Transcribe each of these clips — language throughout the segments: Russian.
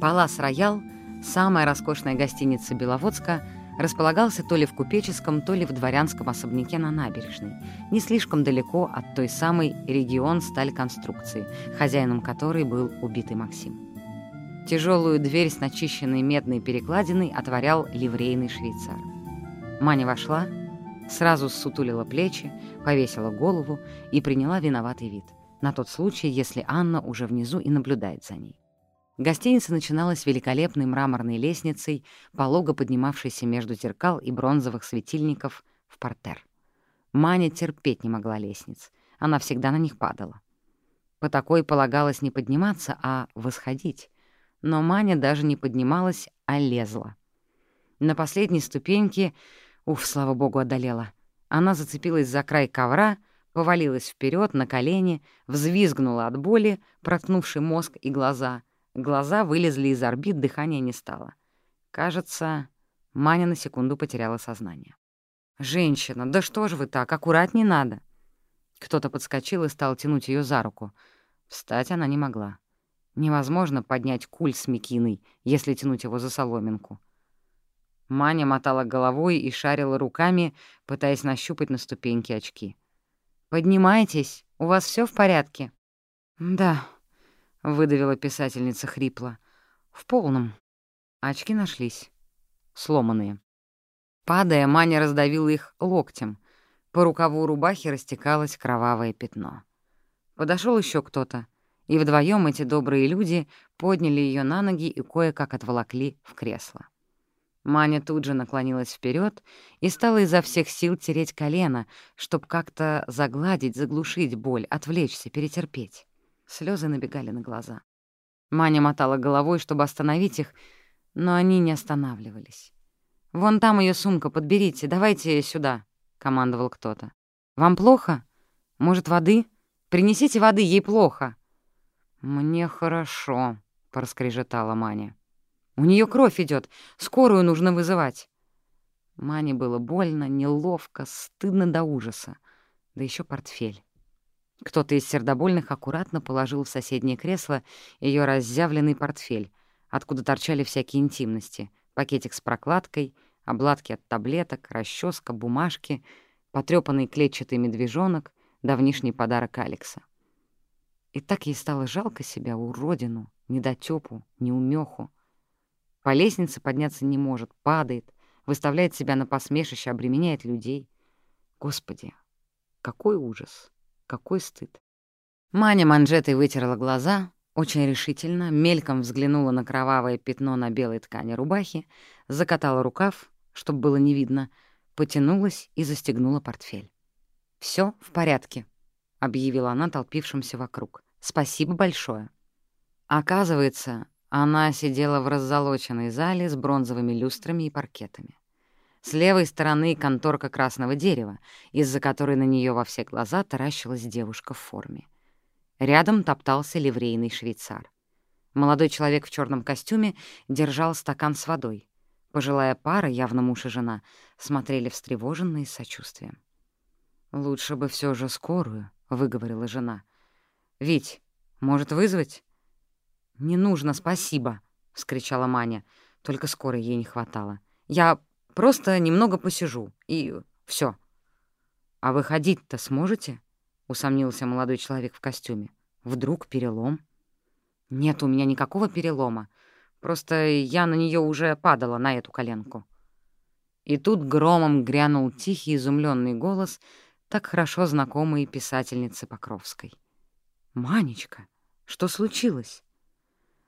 Палас Роял, самая роскошная гостиница Беловодска, располагался то ли в купеческом, то ли в дворянском особняке на набережной, не слишком далеко от той самой регион сталь конструкции, хозяином которой был убитый Максим. Тяжелую дверь с начищенной медной перекладиной отворял ливрейный швейцар. Маня вошла, сразу ссутулила плечи, повесила голову и приняла виноватый вид, на тот случай, если Анна уже внизу и наблюдает за ней. Гостиница начиналась великолепной мраморной лестницей, полого поднимавшейся между зеркал и бронзовых светильников в портер. Маня терпеть не могла лестниц, она всегда на них падала. По такой полагалось не подниматься, а восходить. Но Маня даже не поднималась, а лезла. На последней ступеньке, уф, слава богу, одолела, она зацепилась за край ковра, повалилась вперед на колени, взвизгнула от боли, проткнувшей мозг и глаза — Глаза вылезли из орбит, дыхания не стало. Кажется, Маня на секунду потеряла сознание. «Женщина, да что ж вы так, аккуратней надо!» Кто-то подскочил и стал тянуть ее за руку. Встать она не могла. Невозможно поднять куль с Микиной, если тянуть его за соломинку. Маня мотала головой и шарила руками, пытаясь нащупать на ступеньке очки. «Поднимайтесь, у вас все в порядке?» «Да», — выдавила писательница хрипло. «В полном». Очки нашлись. Сломанные. Падая, Маня раздавила их локтем. По рукаву рубахи растекалось кровавое пятно. Подошел еще кто-то, и вдвоем эти добрые люди подняли ее на ноги и кое-как отволокли в кресло. Маня тут же наклонилась вперед и стала изо всех сил тереть колено, чтобы как-то загладить, заглушить боль, отвлечься, перетерпеть. Слезы набегали на глаза. Маня мотала головой, чтобы остановить их, но они не останавливались. «Вон там ее сумка, подберите, давайте сюда», — командовал кто-то. «Вам плохо? Может, воды? Принесите воды, ей плохо». «Мне хорошо», — проскрежетала Маня. «У нее кровь идет, скорую нужно вызывать». Мане было больно, неловко, стыдно до ужаса. Да еще портфель. Кто-то из сердобольных аккуратно положил в соседнее кресло ее разъявленный портфель, откуда торчали всякие интимности, пакетик с прокладкой, обладки от таблеток, расческа, бумажки, потрёпанный клетчатый медвежонок, давнишний подарок Алекса. И так ей стало жалко себя, уродину, недотёпу, неумеху. По лестнице подняться не может, падает, выставляет себя на посмешище, обременяет людей. Господи, какой ужас! Какой стыд. Маня манжетой вытерла глаза, очень решительно, мельком взглянула на кровавое пятно на белой ткани рубахи, закатала рукав, чтобы было не видно, потянулась и застегнула портфель. Все в порядке», — объявила она толпившимся вокруг. «Спасибо большое». Оказывается, она сидела в раззолоченной зале с бронзовыми люстрами и паркетами. С левой стороны конторка красного дерева, из-за которой на нее во все глаза таращилась девушка в форме. Рядом топтался ливрейный швейцар. Молодой человек в черном костюме держал стакан с водой. Пожилая пара, явно муж и жена, смотрели встревоженно с сочувствием. «Лучше бы все же скорую», — выговорила жена. «Вить, может, вызвать?» «Не нужно, спасибо», — вскричала Маня. Только скорой ей не хватало. «Я Просто немного посижу, и все. «А вы ходить-то сможете?» — усомнился молодой человек в костюме. «Вдруг перелом?» «Нет у меня никакого перелома. Просто я на нее уже падала, на эту коленку». И тут громом грянул тихий изумленный голос, так хорошо знакомый писательнице Покровской. «Манечка, что случилось?»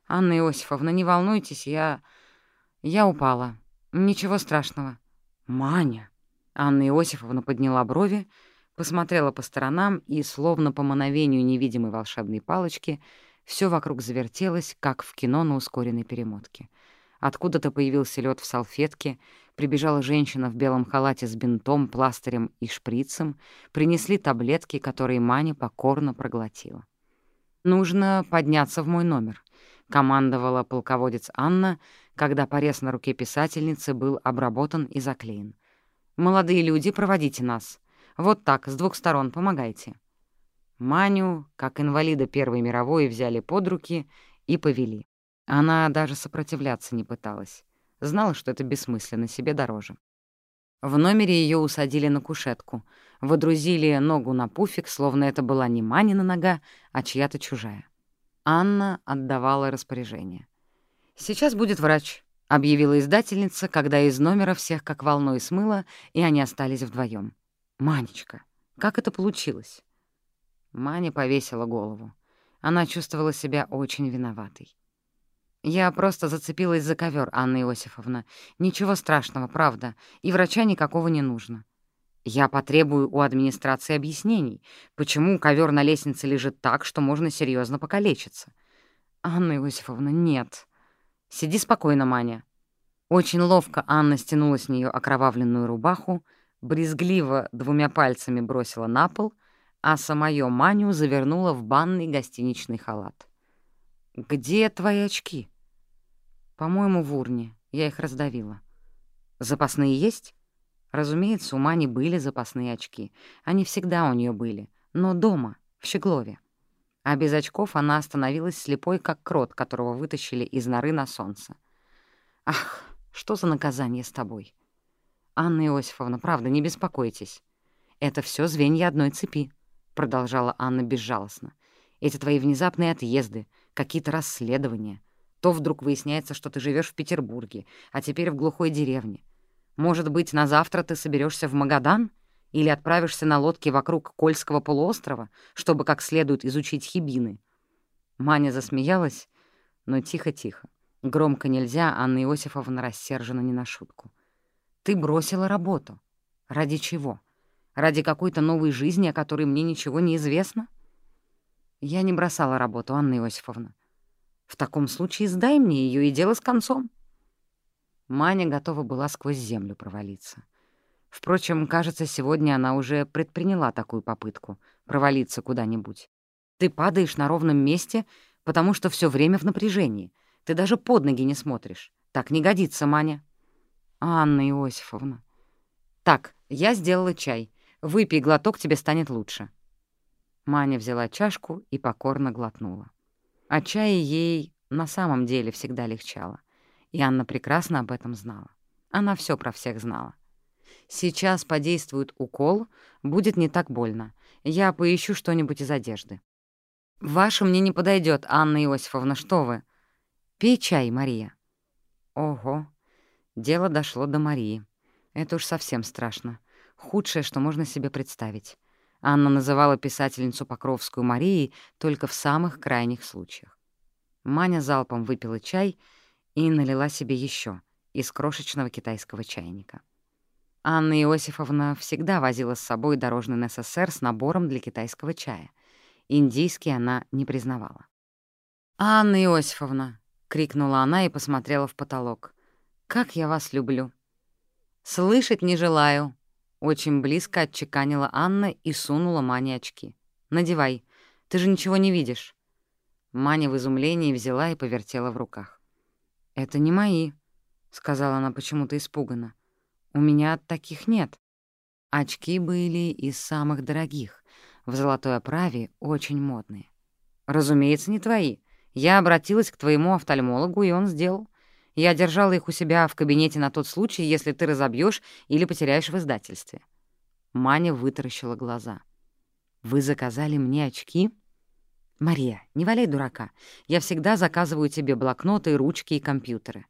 «Анна Иосифовна, не волнуйтесь, я... я упала. «Ничего страшного». «Маня!» Анна Иосифовна подняла брови, посмотрела по сторонам, и, словно по мановению невидимой волшебной палочки, все вокруг завертелось, как в кино на ускоренной перемотке. Откуда-то появился лед в салфетке, прибежала женщина в белом халате с бинтом, пластырем и шприцем, принесли таблетки, которые Маня покорно проглотила. «Нужно подняться в мой номер», — командовала полководец Анна, когда порез на руке писательницы был обработан и заклеен. «Молодые люди, проводите нас. Вот так, с двух сторон, помогайте». Маню, как инвалида Первой мировой, взяли под руки и повели. Она даже сопротивляться не пыталась. Знала, что это бессмысленно, себе дороже. В номере ее усадили на кушетку, водрузили ногу на пуфик, словно это была не Манина нога, а чья-то чужая. Анна отдавала распоряжение. «Сейчас будет врач», — объявила издательница, когда из номера всех как волной смыло, и они остались вдвоем. «Манечка, как это получилось?» Маня повесила голову. Она чувствовала себя очень виноватой. «Я просто зацепилась за ковер, Анна Иосифовна. Ничего страшного, правда, и врача никакого не нужно. Я потребую у администрации объяснений, почему ковер на лестнице лежит так, что можно серьезно покалечиться. Анна Иосифовна, нет. Сиди спокойно, Маня». Очень ловко Анна стянула с нее окровавленную рубаху, брезгливо двумя пальцами бросила на пол, а самое Маню завернула в банный гостиничный халат. «Где твои очки?» «По-моему, в урне. Я их раздавила». «Запасные есть?» Разумеется, у Мани были запасные очки. Они всегда у нее были, но дома, в Щеглове. А без очков она остановилась слепой, как крот, которого вытащили из норы на солнце. «Ах, что за наказание с тобой?» «Анна Иосифовна, правда, не беспокойтесь. Это все звенья одной цепи», — продолжала Анна безжалостно. «Эти твои внезапные отъезды, какие-то расследования. То вдруг выясняется, что ты живешь в Петербурге, а теперь в глухой деревне. Может быть, на завтра ты соберешься в Магадан или отправишься на лодке вокруг Кольского полуострова, чтобы как следует изучить хибины?» Маня засмеялась, но тихо-тихо. Громко нельзя, Анна Иосифовна рассержена не на шутку. «Ты бросила работу. Ради чего? Ради какой-то новой жизни, о которой мне ничего не известно?» «Я не бросала работу, Анна Иосифовна. В таком случае сдай мне ее и дело с концом». Маня готова была сквозь землю провалиться. Впрочем, кажется, сегодня она уже предприняла такую попытку — провалиться куда-нибудь. Ты падаешь на ровном месте, потому что все время в напряжении. Ты даже под ноги не смотришь. Так не годится, Маня. Анна Иосифовна. Так, я сделала чай. Выпей глоток, тебе станет лучше. Маня взяла чашку и покорно глотнула. А чая ей на самом деле всегда легчало. И Анна прекрасно об этом знала. Она все про всех знала. Сейчас подействует укол, будет не так больно. Я поищу что-нибудь из одежды. Ваше мне не подойдет, Анна Иосифовна, что вы? Пей чай, Мария. Ого, дело дошло до Марии. Это уж совсем страшно. Худшее, что можно себе представить. Анна называла писательницу Покровскую Марией только в самых крайних случаях. Маня залпом выпила чай — и налила себе еще из крошечного китайского чайника. Анна Иосифовна всегда возила с собой дорожный НССР с набором для китайского чая. Индийский она не признавала. «Анна Иосифовна!» — крикнула она и посмотрела в потолок. «Как я вас люблю!» «Слышать не желаю!» — очень близко отчеканила Анна и сунула Мане очки. «Надевай. Ты же ничего не видишь». Маня в изумлении взяла и повертела в руках. «Это не мои», — сказала она почему-то испуганно. «У меня таких нет». Очки были из самых дорогих, в золотой оправе очень модные. «Разумеется, не твои. Я обратилась к твоему офтальмологу, и он сделал. Я держала их у себя в кабинете на тот случай, если ты разобьешь или потеряешь в издательстве». Маня вытаращила глаза. «Вы заказали мне очки?» «Мария, не валяй дурака. Я всегда заказываю тебе блокноты, ручки и компьютеры».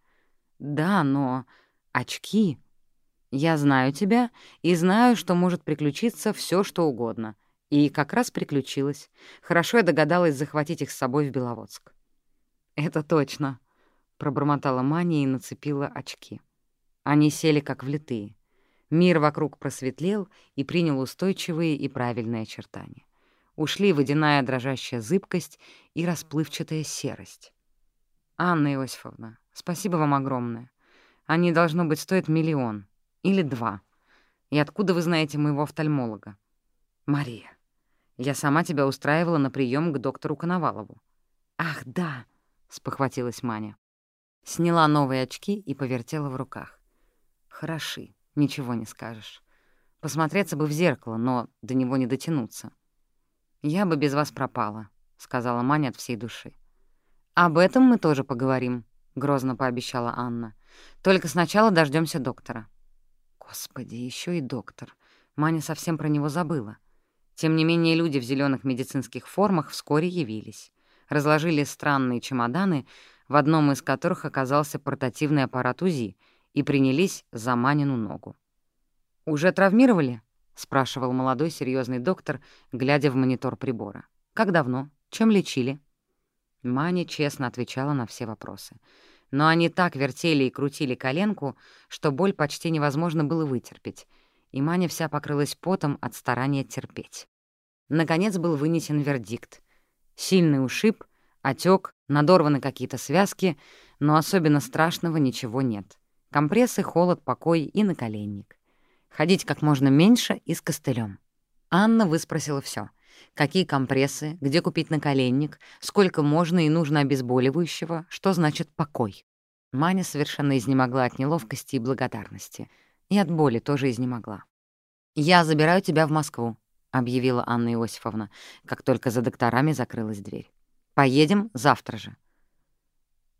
«Да, но... очки...» «Я знаю тебя и знаю, что может приключиться все, что угодно. И как раз приключилось. Хорошо я догадалась захватить их с собой в Беловодск». «Это точно», — пробормотала Маня и нацепила очки. Они сели как влитые. Мир вокруг просветлел и принял устойчивые и правильные очертания. Ушли водяная дрожащая зыбкость и расплывчатая серость. «Анна Иосифовна, спасибо вам огромное. Они, должно быть, стоят миллион. Или два. И откуда вы знаете моего офтальмолога?» «Мария, я сама тебя устраивала на прием к доктору Коновалову». «Ах, да!» — спохватилась Маня. Сняла новые очки и повертела в руках. «Хороши, ничего не скажешь. Посмотреться бы в зеркало, но до него не дотянуться». «Я бы без вас пропала», — сказала Маня от всей души. «Об этом мы тоже поговорим», — грозно пообещала Анна. «Только сначала дождемся доктора». Господи, еще и доктор. Маня совсем про него забыла. Тем не менее, люди в зеленых медицинских формах вскоре явились. Разложили странные чемоданы, в одном из которых оказался портативный аппарат УЗИ, и принялись за Манину ногу. «Уже травмировали?» — спрашивал молодой серьезный доктор, глядя в монитор прибора. «Как давно? Чем лечили?» Маня честно отвечала на все вопросы. Но они так вертели и крутили коленку, что боль почти невозможно было вытерпеть, и Маня вся покрылась потом от старания терпеть. Наконец был вынесен вердикт. Сильный ушиб, отек, надорваны какие-то связки, но особенно страшного ничего нет. Компрессы, холод, покой и наколенник. Ходить как можно меньше и с костылем. Анна выспросила все: Какие компрессы, где купить наколенник, сколько можно и нужно обезболивающего, что значит покой. Маня совершенно изнемогла от неловкости и благодарности. И от боли тоже изнемогла. «Я забираю тебя в Москву», — объявила Анна Иосифовна, как только за докторами закрылась дверь. «Поедем завтра же».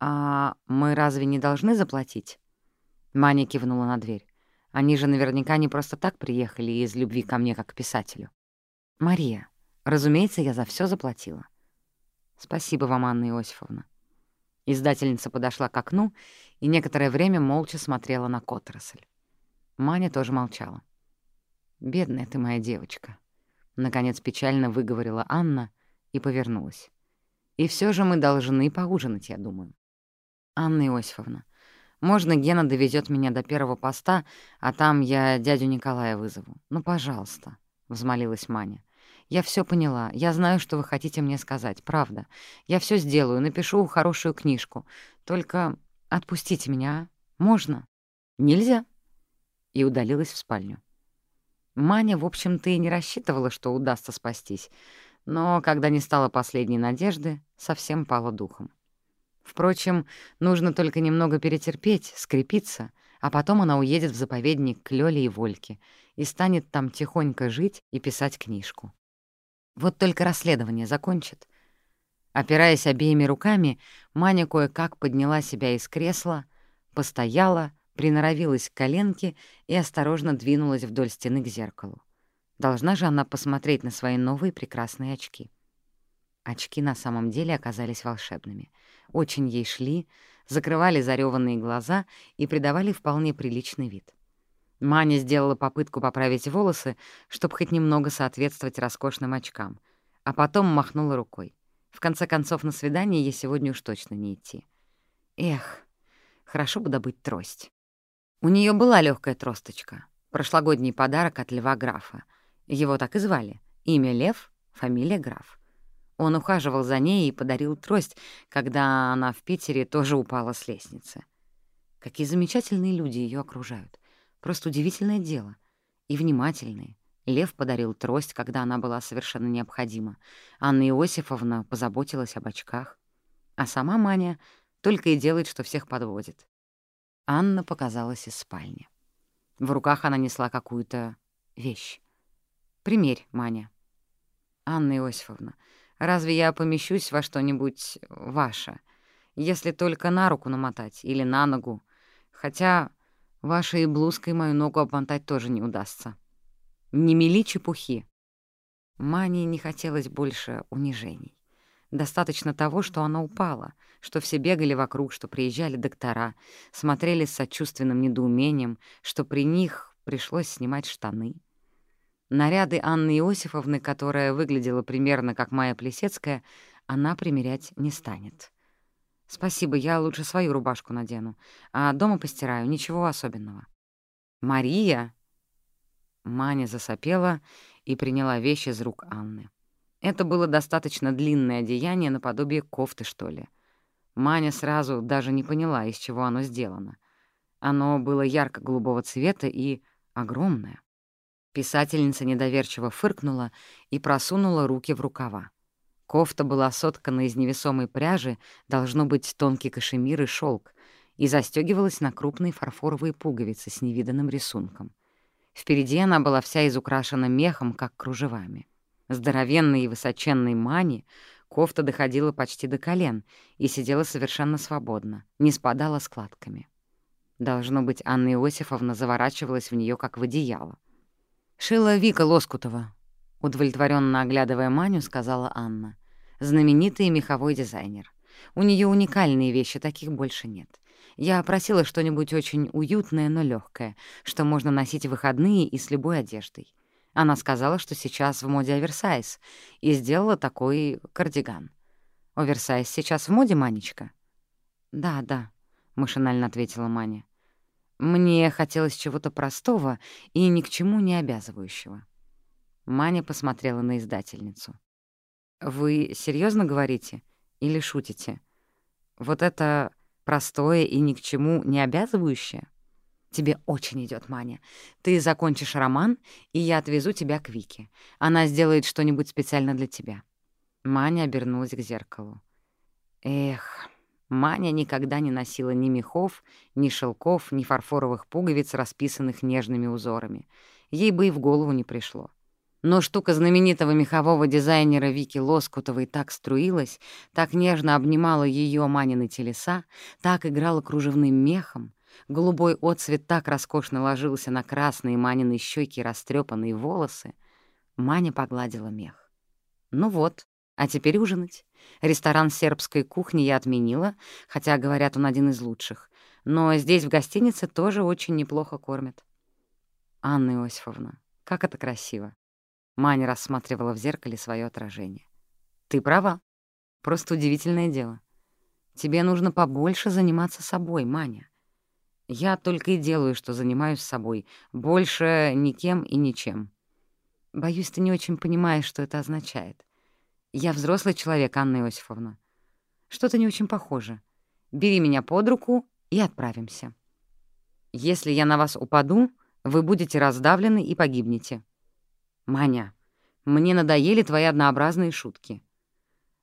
«А мы разве не должны заплатить?» Маня кивнула на дверь. «Они же наверняка не просто так приехали из любви ко мне как к писателю». «Мария, разумеется, я за все заплатила». «Спасибо вам, Анна Иосифовна». Издательница подошла к окну и некоторое время молча смотрела на отрасль. Маня тоже молчала. «Бедная ты моя девочка», — наконец печально выговорила Анна и повернулась. «И все же мы должны поужинать, я думаю». «Анна Иосифовна, можно Гена довезет меня до первого поста, а там я дядю Николая вызову? Ну, пожалуйста», — взмолилась Маня. «Я все поняла. Я знаю, что вы хотите мне сказать. Правда. Я все сделаю, напишу хорошую книжку. Только отпустите меня, а? Можно?» «Нельзя». И удалилась в спальню. Маня, в общем-то, и не рассчитывала, что удастся спастись, но, когда не стало последней надежды, совсем пала духом. Впрочем, нужно только немного перетерпеть, скрепиться, а потом она уедет в заповедник к Лёле и Вольке и станет там тихонько жить и писать книжку. Вот только расследование закончит. Опираясь обеими руками, Маня кое-как подняла себя из кресла, постояла, приноровилась к коленке и осторожно двинулась вдоль стены к зеркалу. Должна же она посмотреть на свои новые прекрасные очки. Очки на самом деле оказались волшебными. Очень ей шли, закрывали зареванные глаза и придавали вполне приличный вид. Маня сделала попытку поправить волосы, чтобы хоть немного соответствовать роскошным очкам, а потом махнула рукой. В конце концов, на свидание ей сегодня уж точно не идти. Эх, хорошо бы добыть трость. У нее была легкая тросточка, прошлогодний подарок от Льва Графа. Его так и звали. Имя Лев, фамилия Граф. Он ухаживал за ней и подарил трость, когда она в Питере тоже упала с лестницы. Какие замечательные люди ее окружают. Просто удивительное дело. И внимательные. Лев подарил трость, когда она была совершенно необходима. Анна Иосифовна позаботилась об очках. А сама Маня только и делает, что всех подводит. Анна показалась из спальни. В руках она несла какую-то вещь. «Примерь, Маня». «Анна Иосифовна, разве я помещусь во что-нибудь ваше? Если только на руку намотать или на ногу. Хотя Вашей блузкой мою ногу обмотать тоже не удастся. Не мели чепухи. Мане не хотелось больше унижений. Достаточно того, что она упала, что все бегали вокруг, что приезжали доктора, смотрели с сочувственным недоумением, что при них пришлось снимать штаны. Наряды Анны Иосифовны, которая выглядела примерно как Майя Плесецкая, она примерять не станет. «Спасибо, я лучше свою рубашку надену, а дома постираю, ничего особенного». «Мария!» Маня засопела и приняла вещи из рук Анны. Это было достаточно длинное одеяние наподобие кофты, что ли. Маня сразу даже не поняла, из чего оно сделано. Оно было ярко-голубого цвета и огромное. Писательница недоверчиво фыркнула и просунула руки в рукава. Кофта была соткана из невесомой пряжи, должно быть тонкий кашемир и шелк, и застегивалась на крупные фарфоровые пуговицы с невиданным рисунком. Впереди она была вся изукрашена мехом, как кружевами. Здоровенной и высоченной мани Кофта доходила почти до колен и сидела совершенно свободно, не спадала складками. Должно быть, Анна Иосифовна заворачивалась в нее как в одеяло. «Шила Вика Лоскутова», — удовлетворенно оглядывая Маню, сказала Анна. «Знаменитый меховой дизайнер. У нее уникальные вещи, таких больше нет. Я просила что-нибудь очень уютное, но легкое, что можно носить в выходные и с любой одеждой. Она сказала, что сейчас в моде оверсайз, и сделала такой кардиган. «Оверсайз сейчас в моде, Манечка?» «Да, да», — машинально ответила Маня. «Мне хотелось чего-то простого и ни к чему не обязывающего». Маня посмотрела на издательницу. «Вы серьезно говорите или шутите? Вот это простое и ни к чему не обязывающее?» Тебе очень идет, Маня. Ты закончишь роман, и я отвезу тебя к Вике. Она сделает что-нибудь специально для тебя». Маня обернулась к зеркалу. Эх, Маня никогда не носила ни мехов, ни шелков, ни фарфоровых пуговиц, расписанных нежными узорами. Ей бы и в голову не пришло. Но штука знаменитого мехового дизайнера Вики Лоскутовой так струилась, так нежно обнимала ее Манины телеса, так играла кружевным мехом, Голубой отцвет так роскошно ложился на красные Манины щеки и растрепанные волосы. Маня погладила мех. «Ну вот, а теперь ужинать. Ресторан сербской кухни я отменила, хотя, говорят, он один из лучших. Но здесь, в гостинице, тоже очень неплохо кормят». «Анна Иосифовна, как это красиво!» Маня рассматривала в зеркале свое отражение. «Ты права. Просто удивительное дело. Тебе нужно побольше заниматься собой, Маня. Я только и делаю, что занимаюсь собой. Больше никем и ничем. Боюсь, ты не очень понимаешь, что это означает. Я взрослый человек, Анна Иосифовна. Что-то не очень похоже. Бери меня под руку и отправимся. Если я на вас упаду, вы будете раздавлены и погибнете. Маня, мне надоели твои однообразные шутки.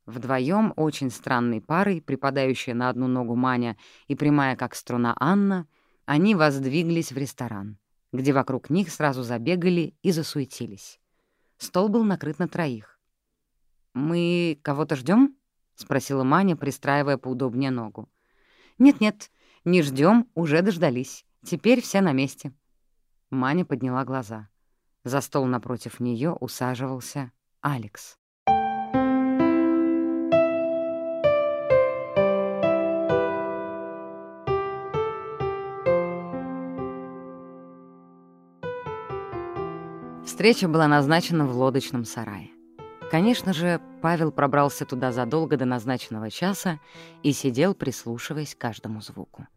Вдвоем очень странной парой, припадающая на одну ногу Маня и прямая как струна Анна — они воздвиглись в ресторан, где вокруг них сразу забегали и засуетились. Стол был накрыт на троих. «Мы кого-то ждем? спросила Маня, пристраивая поудобнее ногу. «Нет-нет, не ждем, уже дождались. Теперь все на месте». Маня подняла глаза. За стол напротив нее усаживался Алекс. Встреча была назначена в лодочном сарае. Конечно же, Павел пробрался туда задолго до назначенного часа и сидел, прислушиваясь к каждому звуку.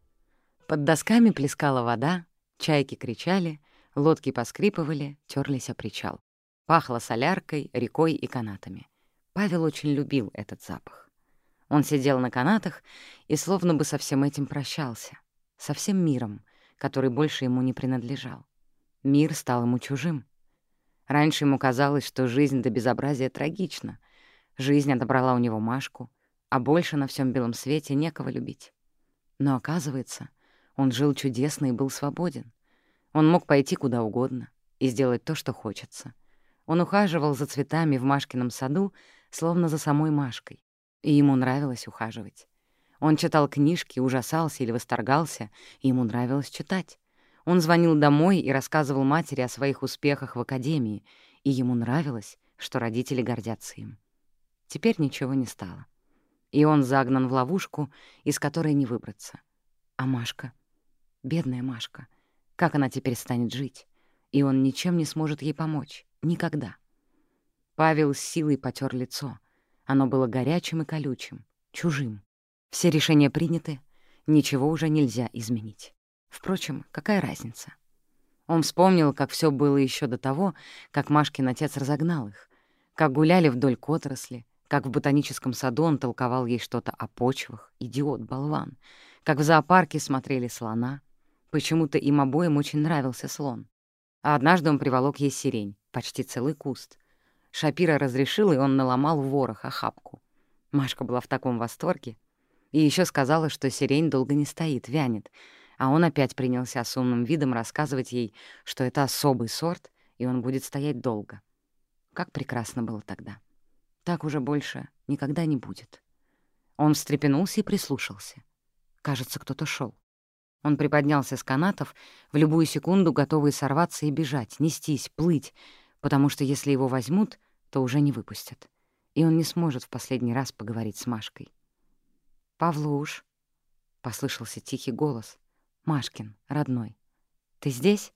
Под досками плескала вода, чайки кричали, лодки поскрипывали, терлись о причал. Пахло соляркой, рекой и канатами. Павел очень любил этот запах. Он сидел на канатах и словно бы со всем этим прощался, со всем миром, который больше ему не принадлежал. Мир стал ему чужим. Раньше ему казалось, что жизнь до безобразия трагична. Жизнь отобрала у него Машку, а больше на всем белом свете некого любить. Но оказывается, он жил чудесно и был свободен. Он мог пойти куда угодно и сделать то, что хочется. Он ухаживал за цветами в Машкином саду, словно за самой Машкой, и ему нравилось ухаживать. Он читал книжки, ужасался или восторгался, и ему нравилось читать. Он звонил домой и рассказывал матери о своих успехах в академии, и ему нравилось, что родители гордятся им. Теперь ничего не стало. И он загнан в ловушку, из которой не выбраться. А Машка? Бедная Машка. Как она теперь станет жить? И он ничем не сможет ей помочь. Никогда. Павел с силой потер лицо. Оно было горячим и колючим, чужим. Все решения приняты, ничего уже нельзя изменить. Впрочем, какая разница? Он вспомнил, как все было еще до того, как Машкин отец разогнал их, как гуляли вдоль к отрасли, как в ботаническом саду он толковал ей что-то о почвах, идиот, болван, как в зоопарке смотрели слона. Почему-то им обоим очень нравился слон. А однажды он приволок ей сирень, почти целый куст. Шапира разрешил, и он наломал ворох, охапку. Машка была в таком восторге. И еще сказала, что сирень долго не стоит, вянет, а он опять принялся с умным видом рассказывать ей, что это особый сорт, и он будет стоять долго. Как прекрасно было тогда. Так уже больше никогда не будет. Он встрепенулся и прислушался. Кажется, кто-то шел. Он приподнялся с канатов, в любую секунду готовый сорваться и бежать, нестись, плыть, потому что если его возьмут, то уже не выпустят. И он не сможет в последний раз поговорить с Машкой. «Павлуш», — послышался тихий голос, — «Машкин, родной, ты здесь?»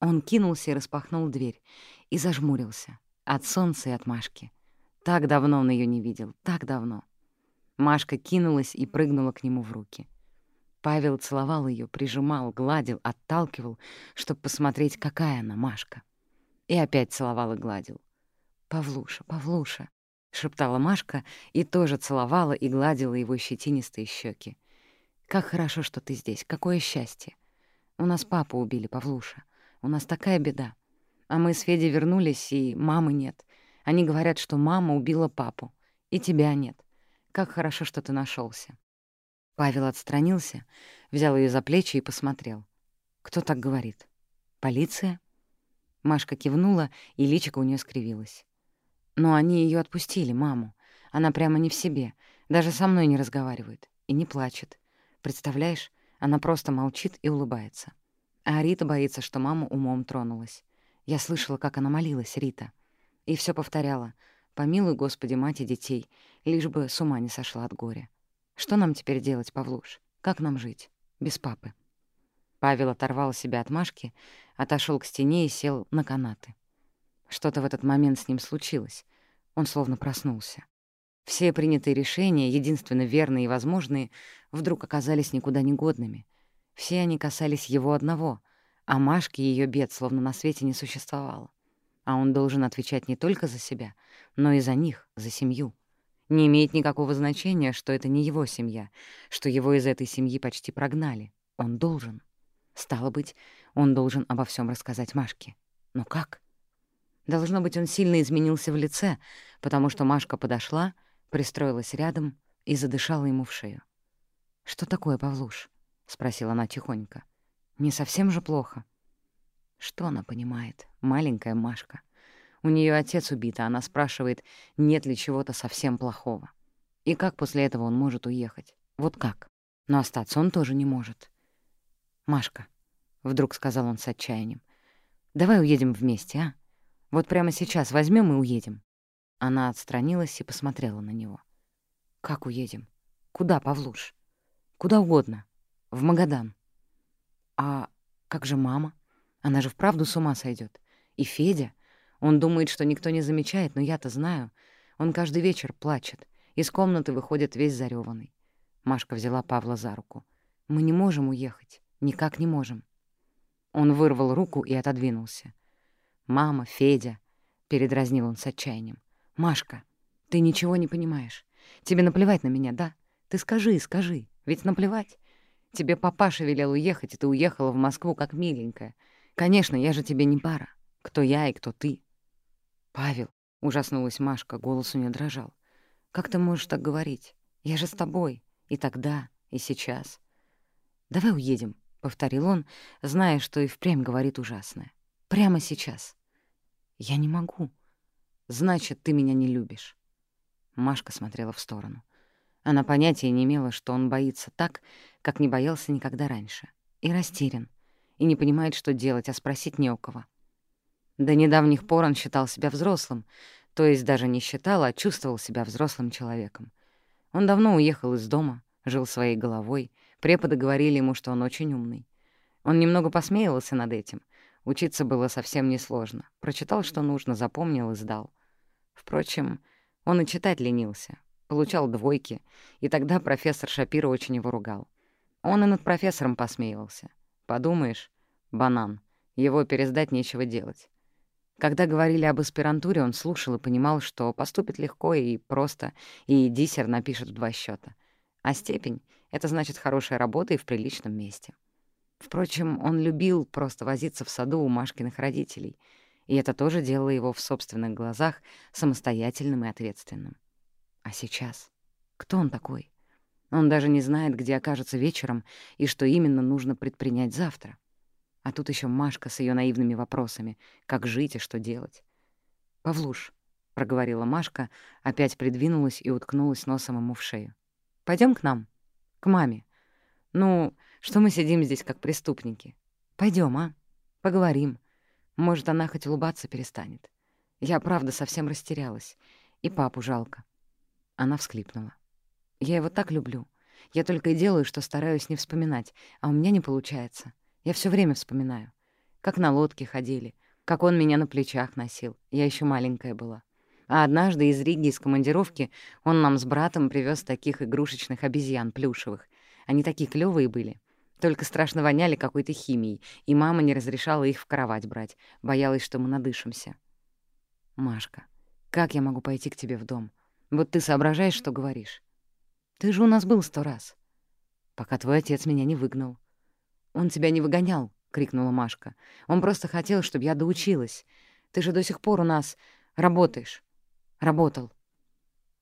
Он кинулся и распахнул дверь, и зажмурился. От солнца и от Машки. Так давно он ее не видел, так давно. Машка кинулась и прыгнула к нему в руки. Павел целовал ее, прижимал, гладил, отталкивал, чтобы посмотреть, какая она, Машка. И опять целовал и гладил. «Павлуша, Павлуша!» — шептала Машка и тоже целовала и гладила его щетинистые щеки. «Как хорошо, что ты здесь, какое счастье! У нас папу убили, Павлуша. У нас такая беда. А мы с Федей вернулись, и мамы нет. Они говорят, что мама убила папу. И тебя нет. Как хорошо, что ты нашелся. Павел отстранился, взял ее за плечи и посмотрел. «Кто так говорит? Полиция?» Машка кивнула, и личико у нее скривилось. «Но они ее отпустили, маму. Она прямо не в себе, даже со мной не разговаривает и не плачет. Представляешь, она просто молчит и улыбается. А Рита боится, что мама умом тронулась. Я слышала, как она молилась, Рита. И все повторяла. «Помилуй, Господи, мать и детей, лишь бы с ума не сошла от горя. Что нам теперь делать, Павлуш? Как нам жить? Без папы?» Павел оторвал себя от Машки, отошел к стене и сел на канаты. Что-то в этот момент с ним случилось. Он словно проснулся. Все принятые решения, единственно верные и возможные, вдруг оказались никуда не годными — все они касались его одного, а Машки и ее бед словно на свете не существовало. А он должен отвечать не только за себя, но и за них, за семью. Не имеет никакого значения, что это не его семья, что его из этой семьи почти прогнали. Он должен. Стало быть, он должен обо всем рассказать Машке. Но как? Должно быть, он сильно изменился в лице, потому что Машка подошла, пристроилась рядом и задышала ему в шею. «Что такое, Павлуш?» — спросила она тихонько. «Не совсем же плохо?» Что она понимает, маленькая Машка? У нее отец убит, а она спрашивает, нет ли чего-то совсем плохого. И как после этого он может уехать? Вот как? Но остаться он тоже не может. «Машка», — вдруг сказал он с отчаянием, — «давай уедем вместе, а? Вот прямо сейчас возьмем и уедем». Она отстранилась и посмотрела на него. «Как уедем? Куда, Павлуш? Куда угодно. В Магадан. А как же мама? Она же вправду с ума сойдет. И Федя? Он думает, что никто не замечает, но я-то знаю. Он каждый вечер плачет. Из комнаты выходит весь зарёванный. Машка взяла Павла за руку. «Мы не можем уехать. Никак не можем». Он вырвал руку и отодвинулся. «Мама, Федя», — передразнил он с отчаянием. «Машка, ты ничего не понимаешь. Тебе наплевать на меня, да? Ты скажи, скажи. Ведь наплевать. Тебе папаша велел уехать, и ты уехала в Москву как миленькая. Конечно, я же тебе не пара. Кто я и кто ты?» «Павел», — ужаснулась Машка, голос у нее дрожал. «Как ты можешь так говорить? Я же с тобой. И тогда, и сейчас». «Давай уедем», — повторил он, зная, что и впрямь говорит ужасное. «Прямо сейчас». «Я не могу». «Значит, ты меня не любишь». Машка смотрела в сторону. Она понятия не имела, что он боится так, как не боялся никогда раньше. И растерян. И не понимает, что делать, а спросить не у кого. До недавних пор он считал себя взрослым, то есть даже не считал, а чувствовал себя взрослым человеком. Он давно уехал из дома, жил своей головой, преподы говорили ему, что он очень умный. Он немного посмеивался над этим. Учиться было совсем несложно. Прочитал, что нужно, запомнил и сдал. Впрочем, он и читать ленился, получал двойки, и тогда профессор Шапира очень его ругал. Он и над профессором посмеивался. Подумаешь, банан, его пересдать нечего делать. Когда говорили об аспирантуре, он слушал и понимал, что поступит легко и просто, и диссер напишет в два счета. А степень — это значит хорошая работа и в приличном месте. Впрочем, он любил просто возиться в саду у Машкиных родителей, и это тоже делало его в собственных глазах самостоятельным и ответственным. А сейчас? Кто он такой? Он даже не знает, где окажется вечером и что именно нужно предпринять завтра. А тут еще Машка с ее наивными вопросами. Как жить и что делать? «Павлуш, проговорила Машка, опять придвинулась и уткнулась носом ему в шею. Пойдем к нам, к маме. Ну, что мы сидим здесь как преступники? Пойдем, а? Поговорим. Может, она хоть улыбаться перестанет. Я, правда, совсем растерялась. И папу жалко. Она всхлипнула. Я его так люблю. Я только и делаю, что стараюсь не вспоминать, а у меня не получается. Я все время вспоминаю. Как на лодке ходили, как он меня на плечах носил. Я еще маленькая была. А однажды из Риги, из командировки, он нам с братом привез таких игрушечных обезьян плюшевых. Они такие клёвые были. Только страшно воняли какой-то химией, и мама не разрешала их в кровать брать, боялась, что мы надышимся. «Машка, как я могу пойти к тебе в дом? Вот ты соображаешь, что говоришь. Ты же у нас был сто раз. Пока твой отец меня не выгнал. Он тебя не выгонял, — крикнула Машка. Он просто хотел, чтобы я доучилась. Ты же до сих пор у нас работаешь. Работал.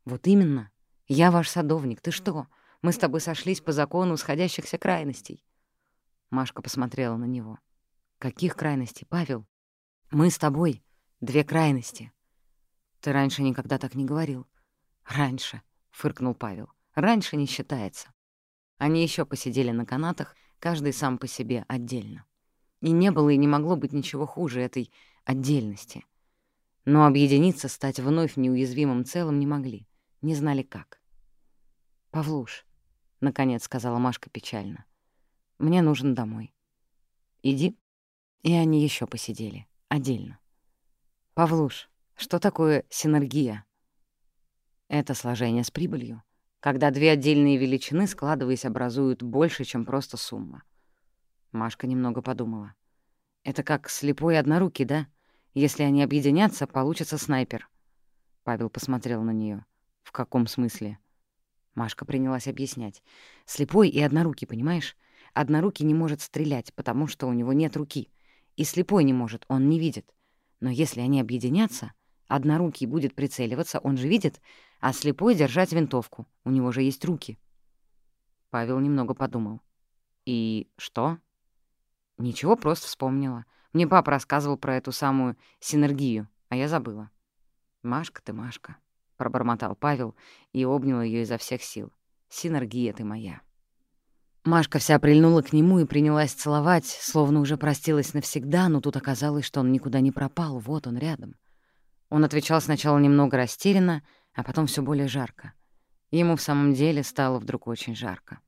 Вот именно. Я ваш садовник. Ты что? Мы с тобой сошлись по закону сходящихся крайностей. Машка посмотрела на него. Каких крайностей, Павел? Мы с тобой. Две крайности. Ты раньше никогда так не говорил. Раньше, — фыркнул Павел. Раньше не считается. Они еще посидели на канатах, каждый сам по себе отдельно. И не было и не могло быть ничего хуже этой отдельности — но объединиться, стать вновь неуязвимым целым не могли, не знали как. «Павлуш», — наконец сказала Машка печально, — «мне нужен домой». «Иди». И они еще посидели, отдельно. «Павлуш, что такое синергия?» Это сложение с прибылью, когда две отдельные величины, складываясь, образуют больше, чем просто сумма. Машка немного подумала. «Это как слепой однорукий, да?» Если они объединятся, получится снайпер. Павел посмотрел на нее. В каком смысле? Машка принялась объяснять. Слепой и однорукий, понимаешь? Однорукий не может стрелять, потому что у него нет руки. И слепой не может, он не видит. Но если они объединятся, однорукий будет прицеливаться, он же видит, а слепой — держать винтовку, у него же есть руки. Павел немного подумал. «И что?» «Ничего, просто вспомнила. Мне папа рассказывал про эту самую синергию, а я забыла. «Машка ты, Машка», — пробормотал Павел и обнял ее изо всех сил. «Синергия ты моя». Машка вся прильнула к нему и принялась целовать, словно уже простилась навсегда, но тут оказалось, что он никуда не пропал, вот он рядом. Он отвечал сначала немного растерянно, а потом все более жарко. Ему в самом деле стало вдруг очень жарко.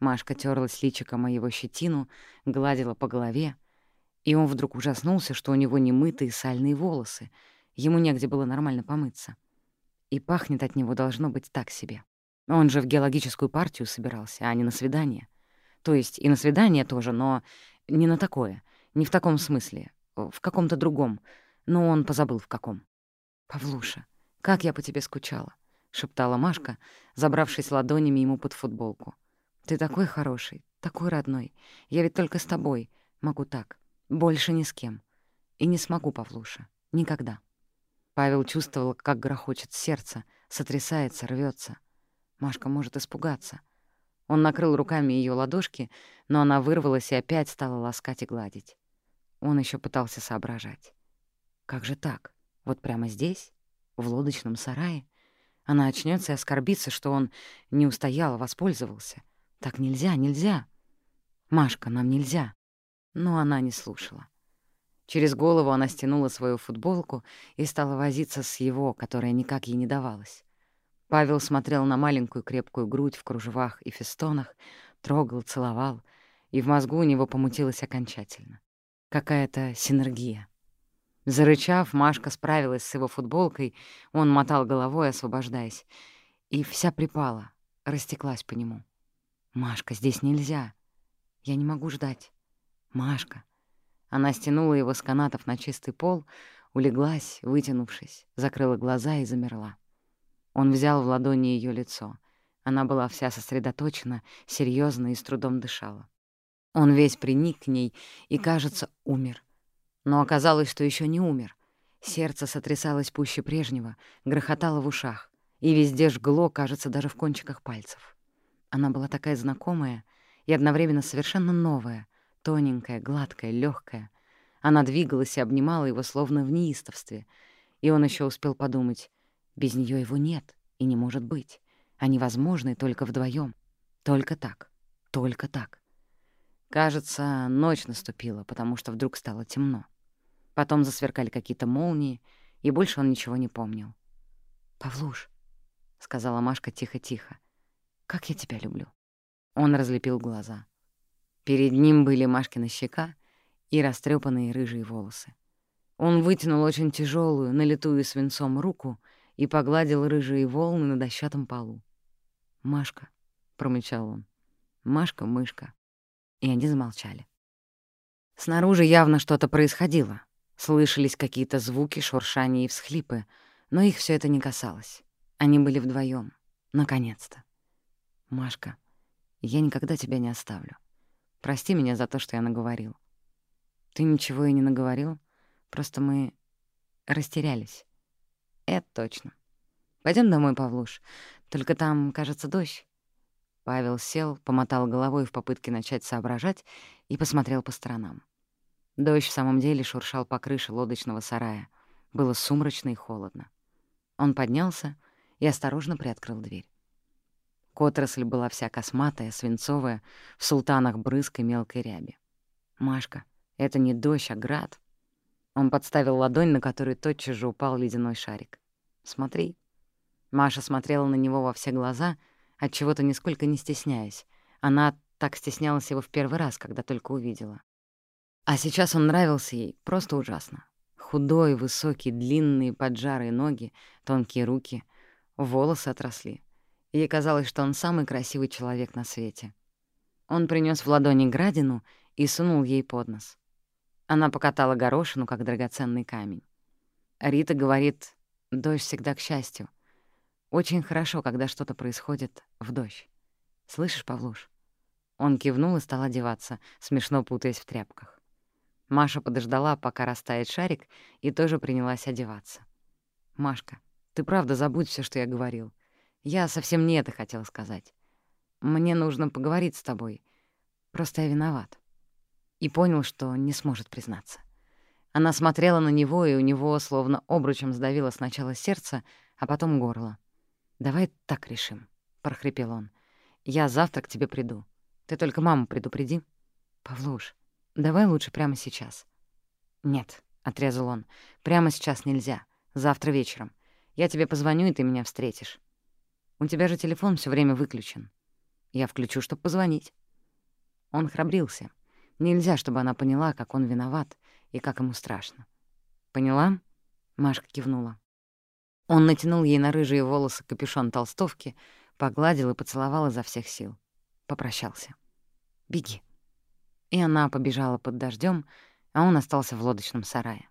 Машка терлась личиком о его щетину, гладила по голове, и он вдруг ужаснулся, что у него немытые сальные волосы. Ему негде было нормально помыться. И пахнет от него должно быть так себе. Он же в геологическую партию собирался, а не на свидание. То есть и на свидание тоже, но не на такое, не в таком смысле, в каком-то другом. Но он позабыл в каком. «Павлуша, как я по тебе скучала», — шептала Машка, забравшись ладонями ему под футболку. «Ты такой хороший, такой родной. Я ведь только с тобой могу так. Больше ни с кем. И не смогу, Павлуша. Никогда. Павел чувствовал, как грохочет сердце, сотрясается, рвется. Машка может испугаться. Он накрыл руками ее ладошки, но она вырвалась и опять стала ласкать и гладить. Он еще пытался соображать. Как же так? Вот прямо здесь? В лодочном сарае? Она очнется и оскорбится, что он не устоял, а воспользовался. Так нельзя, нельзя. Машка, нам нельзя но она не слушала. Через голову она стянула свою футболку и стала возиться с его, которая никак ей не давалась. Павел смотрел на маленькую крепкую грудь в кружевах и фестонах, трогал, целовал, и в мозгу у него помутилось окончательно. Какая-то синергия. Зарычав, Машка справилась с его футболкой, он мотал головой, освобождаясь, и вся припала, растеклась по нему. «Машка, здесь нельзя. Я не могу ждать. Машка. Она стянула его с канатов на чистый пол, улеглась, вытянувшись, закрыла глаза и замерла. Он взял в ладони ее лицо. Она была вся сосредоточена, серьезно и с трудом дышала. Он весь приник к ней и, кажется, умер. Но оказалось, что еще не умер. Сердце сотрясалось пуще прежнего, грохотало в ушах, и везде жгло, кажется, даже в кончиках пальцев. Она была такая знакомая и одновременно совершенно новая — тоненькая, гладкая, легкая. Она двигалась и обнимала его словно в неистовстве, И он еще успел подумать, без нее его нет и не может быть. Они возможны только вдвоем. Только так. Только так. Кажется, ночь наступила, потому что вдруг стало темно. Потом засверкали какие-то молнии, и больше он ничего не помнил. «Павлуш», — сказала Машка тихо-тихо, — «как я тебя люблю». Он разлепил глаза. Перед ним были Машкина щека и растрепанные рыжие волосы. Он вытянул очень тяжелую, налитую свинцом руку и погладил рыжие волны на дощатом полу. «Машка», — промычал он, — «Машка-мышка». И они замолчали. Снаружи явно что-то происходило. Слышались какие-то звуки, шуршания и всхлипы, но их все это не касалось. Они были вдвоем. Наконец-то. «Машка, я никогда тебя не оставлю. Прости меня за то, что я наговорил». «Ты ничего и не наговорил, просто мы растерялись». «Это точно. Пойдем домой, Павлуш. Только там, кажется, дождь». Павел сел, помотал головой в попытке начать соображать и посмотрел по сторонам. Дождь в самом деле шуршал по крыше лодочного сарая. Было сумрачно и холодно. Он поднялся и осторожно приоткрыл дверь. Котросль была вся косматая, свинцовая, в султанах брызг и мелкой ряби. «Машка, это не дождь, а град». Он подставил ладонь, на которую тотчас же упал ледяной шарик. «Смотри». Маша смотрела на него во все глаза, от чего то нисколько не стесняясь. Она так стеснялась его в первый раз, когда только увидела. А сейчас он нравился ей просто ужасно. Худой, высокий, длинные поджарые ноги, тонкие руки, волосы отросли. Ей казалось, что он самый красивый человек на свете. Он принес в ладони градину и сунул ей под нос. Она покатала горошину, как драгоценный камень. Рита говорит, дождь всегда к счастью. Очень хорошо, когда что-то происходит в дождь. Слышишь, Павлуш? Он кивнул и стал одеваться, смешно путаясь в тряпках. Маша подождала, пока растает шарик, и тоже принялась одеваться. «Машка, ты правда забудь все, что я говорил. Я совсем не это хотел сказать. Мне нужно поговорить с тобой. Просто я виноват». И понял, что не сможет признаться. Она смотрела на него, и у него словно обручем сдавило сначала сердце, а потом горло. «Давай так решим», — прохрипел он. «Я завтра к тебе приду. Ты только маму предупреди». «Павлуш, давай лучше прямо сейчас». «Нет», — отрезал он, — «прямо сейчас нельзя. Завтра вечером. Я тебе позвоню, и ты меня встретишь. У тебя же телефон все время выключен. Я включу, чтобы позвонить». Он храбрился. Нельзя, чтобы она поняла, как он виноват и как ему страшно. «Поняла?» — Машка кивнула. Он натянул ей на рыжие волосы капюшон толстовки, погладил и поцеловал изо всех сил. Попрощался. «Беги». И она побежала под дождем, а он остался в лодочном сарае.